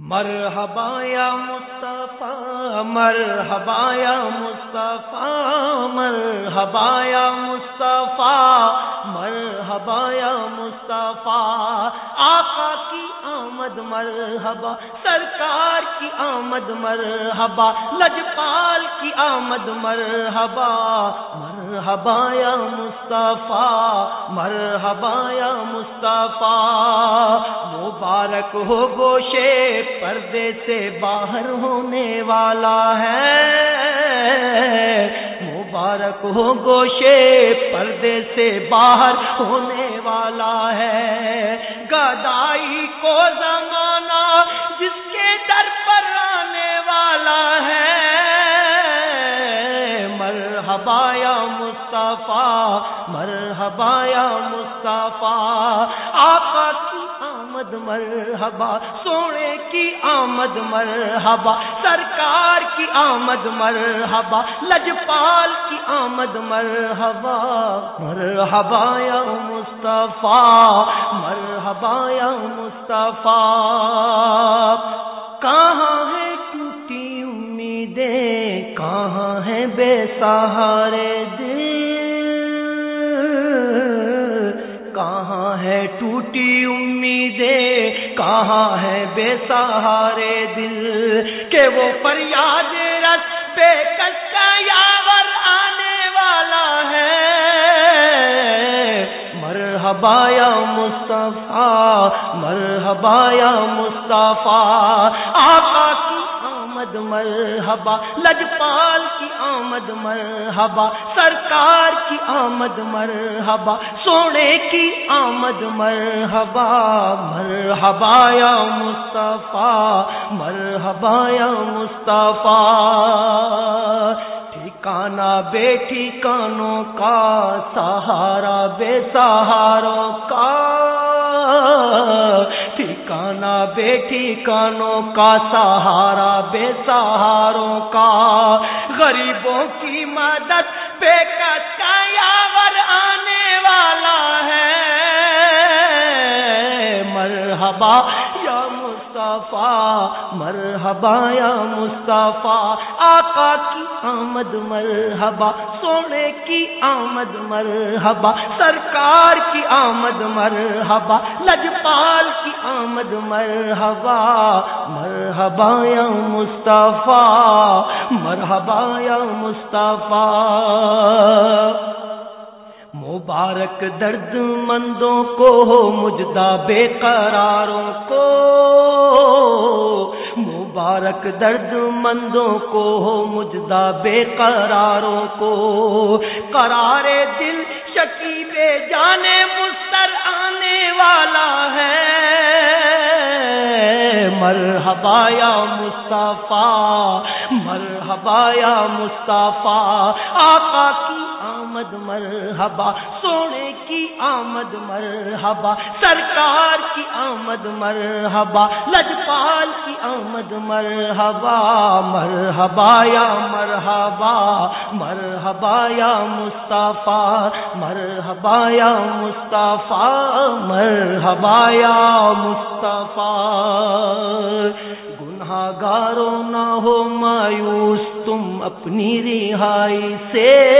مرحبا یا مصطفیٰ، مرحبا یا مصطفیٰ، مرحبا یا مصطفیٰ، مرحبا یا مصطفیٰ، آقا کی آمد مرحبا، سرکار کی آمد مرحبا، لجپال کی آمد مرحبا مرحبا یا مصطفیٰ مرحبا یا مصطفیٰ۔ مبارک ہو گوشے پردے سے باہر ہونے والا ہے۔ مبارک ہو گوشے پردے سے باہر ہونے والا ہے۔ گدائی کو زمانہ جس کے در مصطفیٰ، مرحبا یا مصطفیٰ آقا کی آمد مرحبا، سونے کی آمد مرحبا، سرکار کی آمد مرحبا، لجپال کی آمد مرحبا مرحبا یا مصطفیٰ، مرحبا یا مصطفیٰ، کہاں ہے ٹوٹی امیدیں، کہاں ہے بے سہارے؟ ہے ٹوٹی امیدیں، کہاں ہے بے سہارے دل؟ کہ وہ فریاد رس، بے کس کا یاور آنے والا ہے؟ مرحبا یا مصطفیٰ، مرحبا یا مصطفیٰ، آپ آمد مرحبا، لجپال کی آمد مرحبا، سرکار کی آمد مرحبا، سونے کی آمد مرحبا مرحبا یا مصطفیٰ، مرحبا یا مصطفیٰ ٹھکانا بے ٹھکانوں کا، سہارا بے سہاروں کا۔ ٹھکانا بے ٹھکانوں کا سہارا، بے سہاروں کا۔ غریبوں کی مدد بے کس کا یاور آنے والا ہے؟ مرحبا یا مصطفیٰ، مرحبا یا مصطفیٰ، آقا کی آمد مرحبا، سونے کی آمد مرحبا، سرکار کی آمد مرحبا، لجپال کی آمد مرحبا مرحبا یا مصطفیٰ، مرحبا یا مصطفیٰ۔ مبارک درد مندوں کو مجدہ بے قراروں کو۔ مبارک درد مندوں کو مجدہ بے قراروں کو۔ قرار دل شکیب جانے مستر آنے والا ہے۔ مرحبا یا مصطفیٰ، مرحبا یا مصطفیٰ، آقا کی آمد مرحبا، سونے کی آمد مرحبا، سرکار کی آمد مرحبا، لجپال کی آمد مرحبا مرحبا یا مرحبا مرحبا یا مصطفیٰ، مرحبا یا مصطفیٰ، مرحبا یا مصطفیٰ۔ گارو نہ ہو مایوس، تم اپنی رہائی سے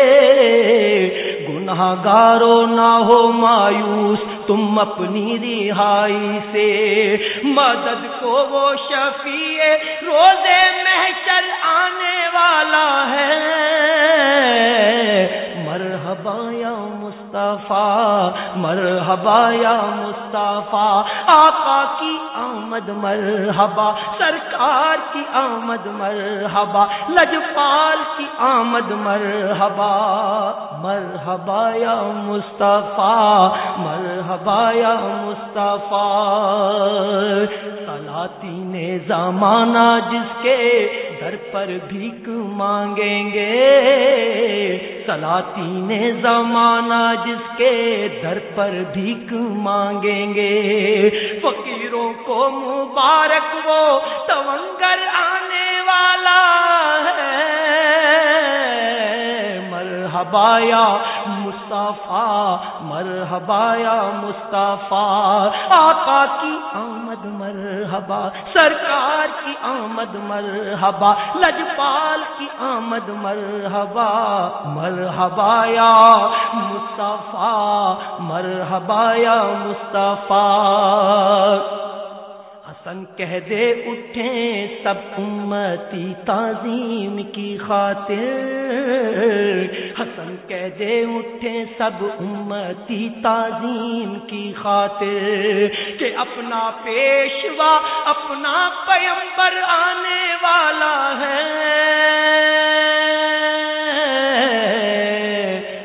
گناہ گارو نہ ہو مایوس، تم اپنی رہائی سے۔ مدد کو وہ شفیع، روزے محشر آنے والا ہے۔ مرحبا یا مصطفیٰ، مرحبا یا مصطفیٰ، آقا کی آمد مرحبا، سرکار کی آمد مرحبا، لجپال کی آمد مرحبا مرحبا یا مصطفیٰ، مرحبا یا مصطفیٰ سلاتی نے زمانہ جس کے در پر بھیک مانگیں گے۔ سلاتی نے زمانہ جس کے در پر بھیک مانگیں گے۔ فقیروں کو مبارک وہ تونگر آنے والا ہے۔ مرحبا یا مصطفیٰ، مرحبا یا مصطفیٰ، آقا کی آمد مرحبا مرحبا سرکار کی آمد مرحبا لجپال کی آمد مرحبا مرحبا یا مصطفیٰ، مرحبا یا مصطفیٰ۔ حسن کہہ دے اٹھیں، سب امتی تعظیم کی خاطر۔ حسن کہہ دے اٹھیں سب امتی تعظیم کی خاطر کہ اپنا پیشوا، اپنا پیمبر آنے والا ہے۔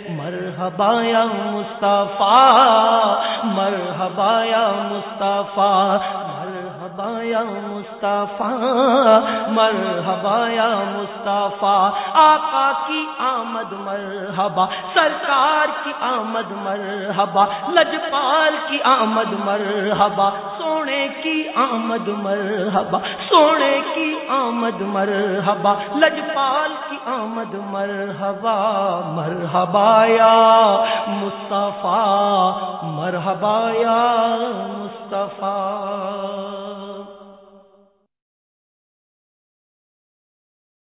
مرحبا یا مصطفیٰ، مرحبا یا مصطفیٰ یا مصطفیٰ، مرحبا یا مصطفیٰ، آقا کی آمد مرحبا، سرکار کی آمد مرحبا، لجپال کی آمد مرحبا، سونے کی آمد مرحبا، سونے کی آمد مرحبا، لجپال کی آمد مرحبا مرحبا یا مصطفیٰ، مرحبا یا مصطفیٰ۔